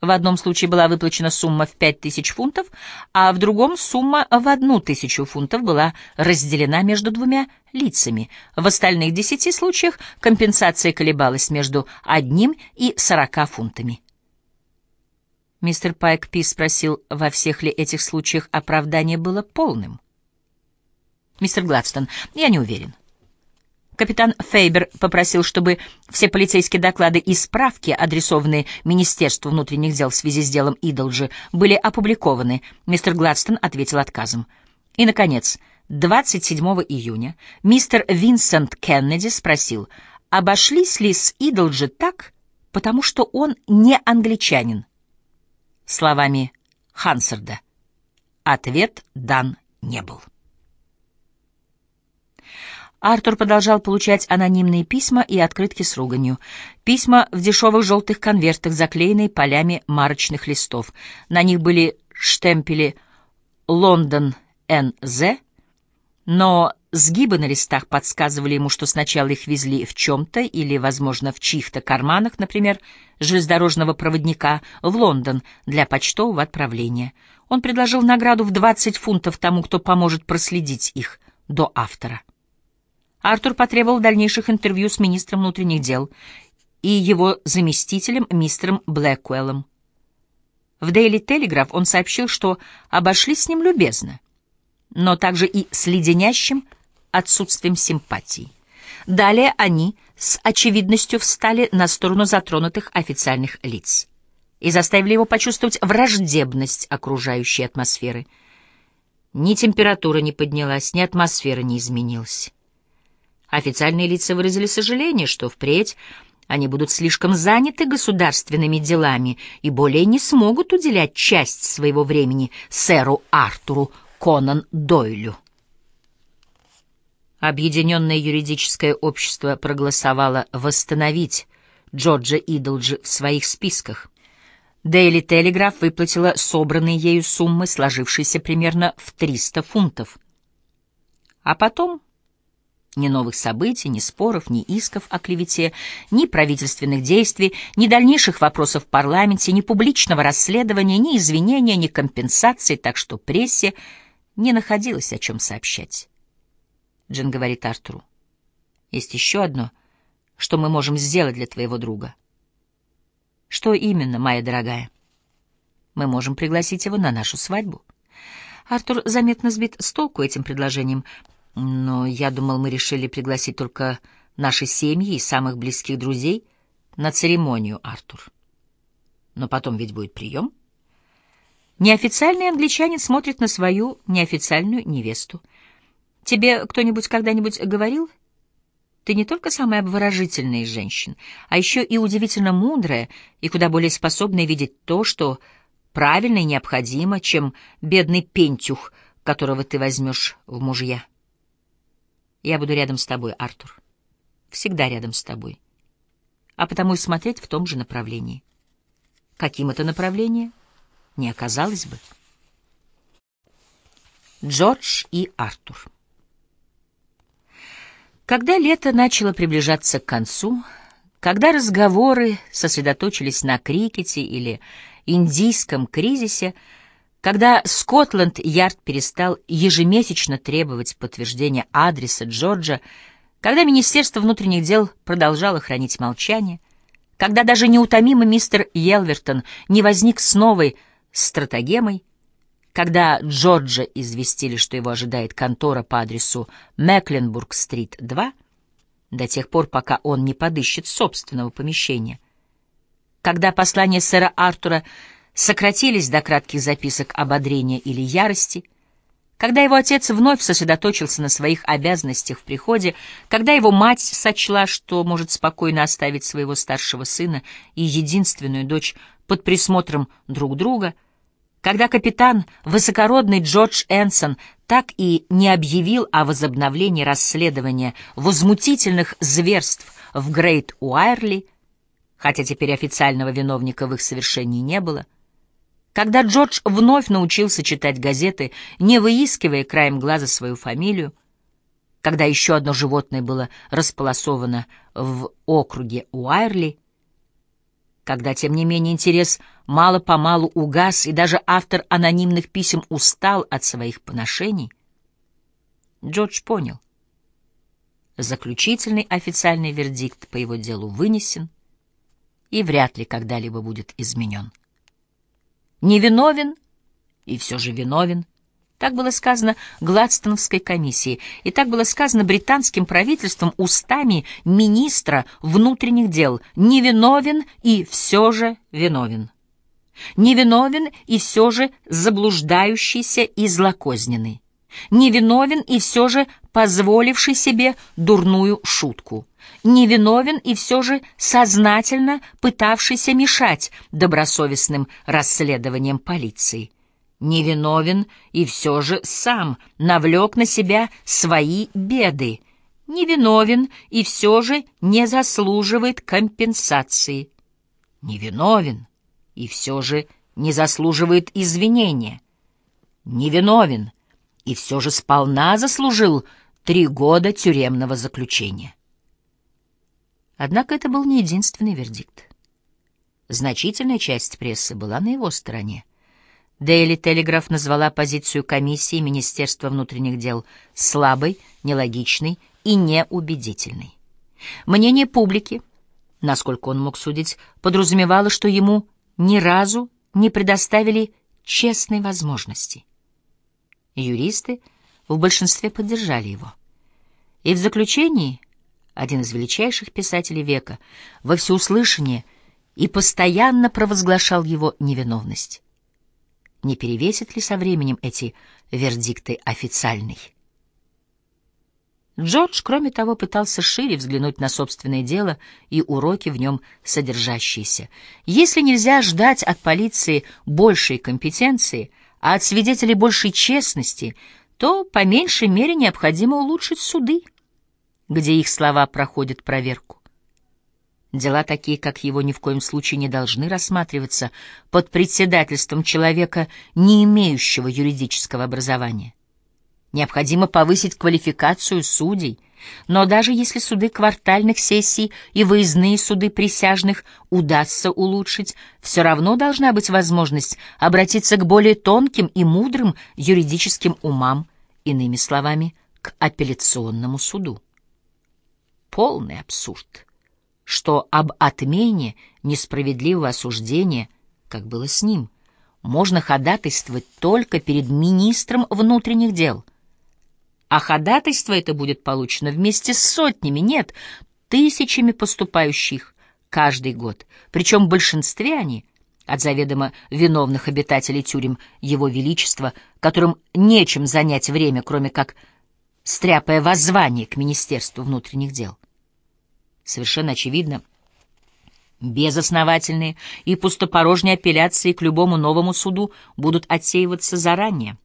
В одном случае была выплачена сумма в пять тысяч фунтов, а в другом сумма в одну тысячу фунтов была разделена между двумя лицами. В остальных десяти случаях компенсация колебалась между одним и сорока фунтами. Мистер Пайк Пи спросил, во всех ли этих случаях оправдание было полным. Мистер Гладстон, я не уверен. Капитан Фейбер попросил, чтобы все полицейские доклады и справки, адресованные Министерству внутренних дел в связи с делом Идолджи, были опубликованы. Мистер Гладстон ответил отказом. И, наконец, 27 июня мистер Винсент Кеннеди спросил, обошлись ли с Идолджи так, потому что он не англичанин. Словами Хансерда. Ответ дан не был. Артур продолжал получать анонимные письма и открытки с руганью. Письма в дешевых желтых конвертах, заклеенные полями марочных листов. На них были штемпели «Лондон НЗ», но сгибы на листах подсказывали ему, что сначала их везли в чем-то или, возможно, в чьих-то карманах, например, железнодорожного проводника, в Лондон для почтового отправления. Он предложил награду в 20 фунтов тому, кто поможет проследить их до автора. Артур потребовал дальнейших интервью с министром внутренних дел и его заместителем мистером Блэквеллом. В Daily Telegraph он сообщил, что обошлись с ним любезно, но также и с леденящим отсутствием симпатии. Далее они с очевидностью встали на сторону затронутых официальных лиц и заставили его почувствовать враждебность окружающей атмосферы. Ни температура не поднялась, ни атмосфера не изменилась. Официальные лица выразили сожаление, что впредь они будут слишком заняты государственными делами и более не смогут уделять часть своего времени сэру Артуру Конан Дойлю. Объединенное юридическое общество проголосовало восстановить Джорджа Идолджи в своих списках. Дейли Телеграф выплатила собранные ею суммы, сложившиеся примерно в 300 фунтов. А потом ни новых событий, ни споров, ни исков о клевете, ни правительственных действий, ни дальнейших вопросов в парламенте, ни публичного расследования, ни извинения, ни компенсации, так что прессе не находилось о чем сообщать. Джин говорит Артуру. «Есть еще одно, что мы можем сделать для твоего друга». «Что именно, моя дорогая?» «Мы можем пригласить его на нашу свадьбу». Артур заметно сбит с толку этим предложением — но я думал, мы решили пригласить только наши семьи и самых близких друзей на церемонию, Артур. Но потом ведь будет прием. Неофициальный англичанин смотрит на свою неофициальную невесту. Тебе кто-нибудь когда-нибудь говорил? Ты не только самая обворожительная из женщин, а еще и удивительно мудрая и куда более способная видеть то, что правильно и необходимо, чем бедный пентюх, которого ты возьмешь в мужья. Я буду рядом с тобой, Артур. Всегда рядом с тобой. А потому и смотреть в том же направлении. Каким это направление? Не оказалось бы. Джордж и Артур. Когда лето начало приближаться к концу, когда разговоры сосредоточились на крикете или индийском кризисе, когда Скотланд-Ярд перестал ежемесячно требовать подтверждения адреса Джорджа, когда Министерство внутренних дел продолжало хранить молчание, когда даже неутомимый мистер Елвертон не возник с новой стратагемой, когда Джорджа известили, что его ожидает контора по адресу Мекленбург-стрит 2, до тех пор, пока он не подыщет собственного помещения, когда послание сэра Артура сократились до кратких записок ободрения или ярости, когда его отец вновь сосредоточился на своих обязанностях в приходе, когда его мать сочла, что может спокойно оставить своего старшего сына и единственную дочь под присмотром друг друга, когда капитан, высокородный Джордж Энсон, так и не объявил о возобновлении расследования возмутительных зверств в Грейт Уайрли, хотя теперь официального виновника в их совершении не было — когда Джордж вновь научился читать газеты, не выискивая краем глаза свою фамилию, когда еще одно животное было располосовано в округе Уайрли, Когда, тем не менее, интерес мало-помалу угас, и даже автор анонимных писем устал от своих поношений, Джордж понял. Заключительный официальный вердикт по его делу вынесен и вряд ли когда-либо будет изменен. Невиновен и все же виновен — так было сказано Гладстоновской комиссии, и так было сказано британским правительством устами министра внутренних дел. Невиновен и все же виновен. Невиновен и все же заблуждающийся и злокозненный. Невиновен и все же позволивший себе дурную шутку. Невиновен и все же сознательно пытавшийся мешать добросовестным расследованиям полиции. Невиновен и все же сам навлек на себя свои беды, невиновен и все же не заслуживает компенсации, невиновен и все же не заслуживает извинения, невиновен и все же сполна заслужил три года тюремного заключения. Однако это был не единственный вердикт. Значительная часть прессы была на его стороне. Дейли Телеграф назвала позицию комиссии Министерства внутренних дел слабой, нелогичной и неубедительной. Мнение публики, насколько он мог судить, подразумевало, что ему ни разу не предоставили честной возможности. Юристы в большинстве поддержали его. И в заключении один из величайших писателей века во всеуслышание и постоянно провозглашал его невиновность не перевесит ли со временем эти вердикты официальный. Джордж, кроме того, пытался шире взглянуть на собственное дело и уроки в нем содержащиеся. Если нельзя ждать от полиции большей компетенции, а от свидетелей большей честности, то по меньшей мере необходимо улучшить суды, где их слова проходят проверку. Дела такие, как его, ни в коем случае не должны рассматриваться под председательством человека, не имеющего юридического образования. Необходимо повысить квалификацию судей, но даже если суды квартальных сессий и выездные суды присяжных удастся улучшить, все равно должна быть возможность обратиться к более тонким и мудрым юридическим умам, иными словами, к апелляционному суду. Полный абсурд что об отмене несправедливого осуждения, как было с ним, можно ходатайствовать только перед министром внутренних дел. А ходатайство это будет получено вместе с сотнями, нет, тысячами поступающих каждый год. Причем в большинстве они от заведомо виновных обитателей тюрем Его Величества, которым нечем занять время, кроме как стряпая воззвание к Министерству внутренних дел совершенно очевидно, безосновательные и пустопорожние апелляции к любому новому суду будут отсеиваться заранее.